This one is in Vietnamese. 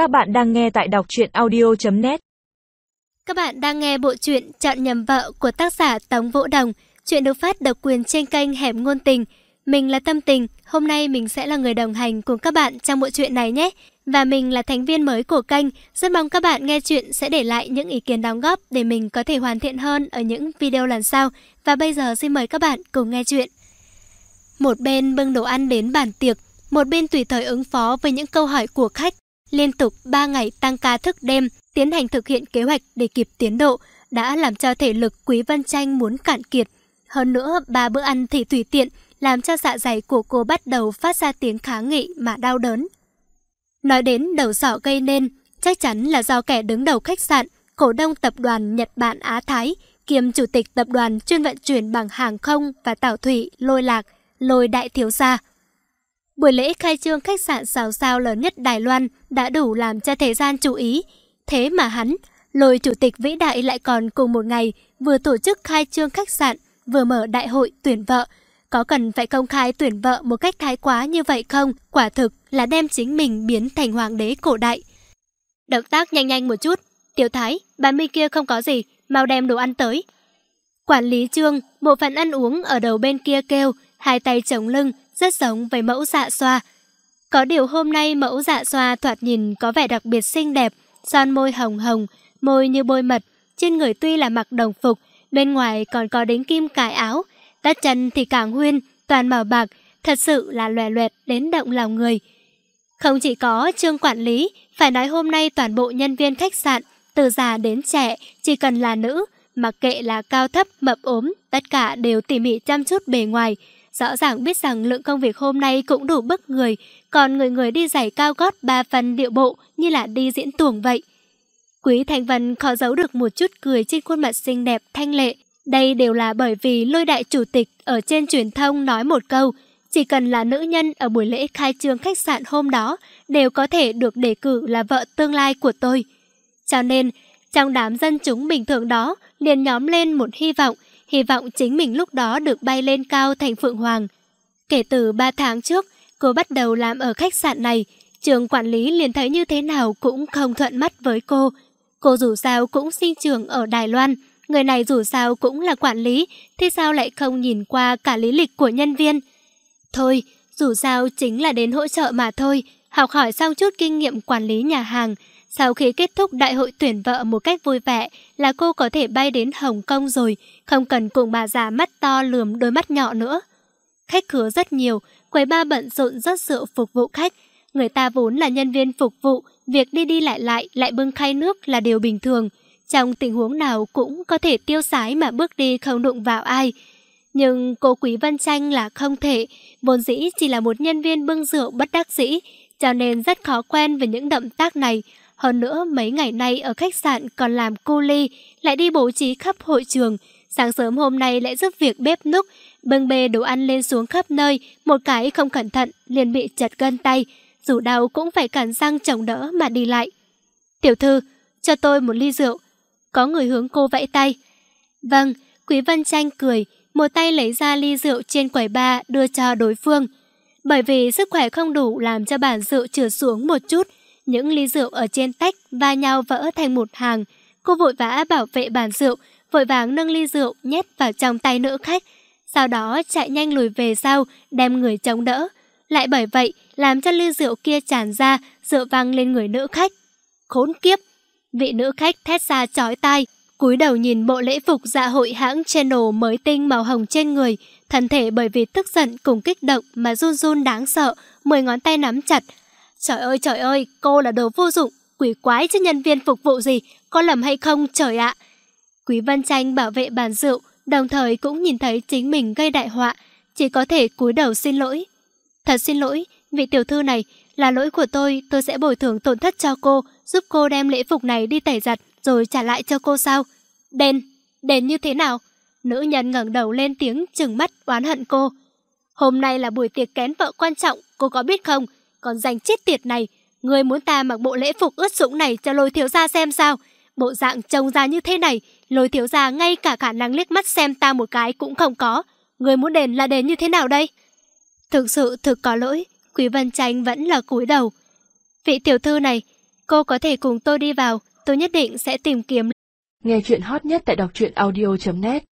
Các bạn đang nghe tại đọc truyện audio.net Các bạn đang nghe bộ truyện Chọn nhầm vợ của tác giả Tống Vũ Đồng. Chuyện được phát độc quyền trên kênh Hẻm Ngôn Tình. Mình là Tâm Tình, hôm nay mình sẽ là người đồng hành cùng các bạn trong bộ truyện này nhé. Và mình là thành viên mới của kênh, rất mong các bạn nghe chuyện sẽ để lại những ý kiến đóng góp để mình có thể hoàn thiện hơn ở những video lần sau. Và bây giờ xin mời các bạn cùng nghe chuyện. Một bên bưng đồ ăn đến bàn tiệc, một bên tùy thời ứng phó với những câu hỏi của khách. Liên tục 3 ngày tăng ca thức đêm, tiến hành thực hiện kế hoạch để kịp tiến độ, đã làm cho thể lực Quý Vân Tranh muốn cạn kiệt. Hơn nữa, ba bữa ăn thì tùy tiện, làm cho dạ dày của cô bắt đầu phát ra tiếng kháng nghị mà đau đớn. Nói đến đầu sọ gây nên, chắc chắn là do kẻ đứng đầu khách sạn, cổ đông tập đoàn Nhật Bản Á Thái, kiêm chủ tịch tập đoàn chuyên vận chuyển bằng hàng không và tàu thủy lôi lạc, lôi đại thiếu gia. Buổi lễ khai trương khách sạn 6 sao lớn nhất Đài Loan đã đủ làm cho thế gian chú ý. Thế mà hắn, lôi chủ tịch vĩ đại lại còn cùng một ngày vừa tổ chức khai trương khách sạn, vừa mở đại hội tuyển vợ. Có cần phải công khai tuyển vợ một cách thái quá như vậy không? Quả thực là đem chính mình biến thành hoàng đế cổ đại. Động tác nhanh nhanh một chút. Tiểu Thái, bà mi kia không có gì, mau đem đồ ăn tới. Quản lý trương, bộ phận ăn uống ở đầu bên kia kêu, hai tay chống lưng, rất giống với mẫu dạ xoa. Có điều hôm nay mẫu dạ xoa thoạt nhìn có vẻ đặc biệt xinh đẹp, son môi hồng hồng, môi như bôi mật, trên người tuy là mặc đồng phục, bên ngoài còn có đính kim cài áo, tất chân thì càng huyên, toàn màu bạc, thật sự là loè loẹt đến động lòng người. Không chỉ có trương quản lý, phải nói hôm nay toàn bộ nhân viên khách sạn, từ già đến trẻ, chỉ cần là nữ, mặc kệ là cao thấp, mập ốm, tất cả đều tỉ mỉ chăm chút bề ngoài, Rõ ràng biết rằng lượng công việc hôm nay cũng đủ bức người, còn người người đi giày cao gót ba phần điệu bộ như là đi diễn tuồng vậy. Quý Thành Vân khó giấu được một chút cười trên khuôn mặt xinh đẹp thanh lệ. Đây đều là bởi vì lôi đại chủ tịch ở trên truyền thông nói một câu, chỉ cần là nữ nhân ở buổi lễ khai trương khách sạn hôm đó đều có thể được đề cử là vợ tương lai của tôi. Cho nên, trong đám dân chúng bình thường đó liền nhóm lên một hy vọng hy vọng chính mình lúc đó được bay lên cao thành Phượng Hoàng. Kể từ 3 tháng trước, cô bắt đầu làm ở khách sạn này, trường quản lý liền thấy như thế nào cũng không thuận mắt với cô. Cô dù sao cũng sinh trường ở Đài Loan, người này dù sao cũng là quản lý, thế sao lại không nhìn qua cả lý lịch của nhân viên? Thôi, dù sao chính là đến hỗ trợ mà thôi, học hỏi xong chút kinh nghiệm quản lý nhà hàng, sau khi kết thúc đại hội tuyển vợ một cách vui vẻ là cô có thể bay đến Hồng Kông rồi, không cần cùng bà già mắt to lườm đôi mắt nhỏ nữa. Khách khứa rất nhiều, quầy ba bận rộn rất sự phục vụ khách. Người ta vốn là nhân viên phục vụ, việc đi đi lại lại lại bưng khay nước là điều bình thường. Trong tình huống nào cũng có thể tiêu sái mà bước đi không đụng vào ai. Nhưng cô Quý Vân Tranh là không thể, vốn dĩ chỉ là một nhân viên bưng rượu bất đắc dĩ, cho nên rất khó quen với những động tác này. Hơn nữa, mấy ngày nay ở khách sạn còn làm cô ly, lại đi bố trí khắp hội trường. Sáng sớm hôm nay lại giúp việc bếp núc, bưng bê đồ ăn lên xuống khắp nơi, một cái không cẩn thận liền bị chật gân tay. Dù đau cũng phải cắn răng chống đỡ mà đi lại. Tiểu thư, cho tôi một ly rượu. Có người hướng cô vẫy tay. Vâng, Quý Vân Tranh cười, một tay lấy ra ly rượu trên quầy ba đưa cho đối phương. Bởi vì sức khỏe không đủ làm cho bản rượu trượt xuống một chút, những ly rượu ở trên tách va nhau vỡ thành một hàng. Cô vội vã bảo vệ bàn rượu, vội vàng nâng ly rượu nhét vào trong tay nữ khách. Sau đó chạy nhanh lùi về sau, đem người chống đỡ. Lại bởi vậy, làm cho ly rượu kia tràn ra, rượu văng lên người nữ khách. Khốn kiếp! Vị nữ khách thét ra chói tai, cúi đầu nhìn bộ lễ phục dạ hội hãng Channel mới tinh màu hồng trên người, thân thể bởi vì tức giận cùng kích động mà run run đáng sợ, mười ngón tay nắm chặt, Trời ơi trời ơi, cô là đồ vô dụng, quỷ quái chứ nhân viên phục vụ gì, có lầm hay không trời ạ. Quý Văn Tranh bảo vệ bàn rượu, đồng thời cũng nhìn thấy chính mình gây đại họa, chỉ có thể cúi đầu xin lỗi. Thật xin lỗi, vị tiểu thư này, là lỗi của tôi, tôi sẽ bồi thường tổn thất cho cô, giúp cô đem lễ phục này đi tẩy giặt rồi trả lại cho cô sao? Đền, đền như thế nào? Nữ nhân ngẩng đầu lên tiếng chừng mắt oán hận cô. Hôm nay là buổi tiệc kén vợ quan trọng, cô có biết không? Còn danh chết tiệt này, người muốn ta mặc bộ lễ phục ướt sũng này cho lôi thiếu gia xem sao? Bộ dạng trông ra như thế này, lôi thiếu gia ngay cả khả năng liếc mắt xem ta một cái cũng không có. Người muốn đền là đền như thế nào đây? Thực sự thực có lỗi, Quý Vân Tranh vẫn là cúi đầu. Vị tiểu thư này, Cô có thể cùng tôi đi vào, tôi nhất định sẽ tìm kiếm. Nghe chuyện hot nhất tại đọc truyện audio.net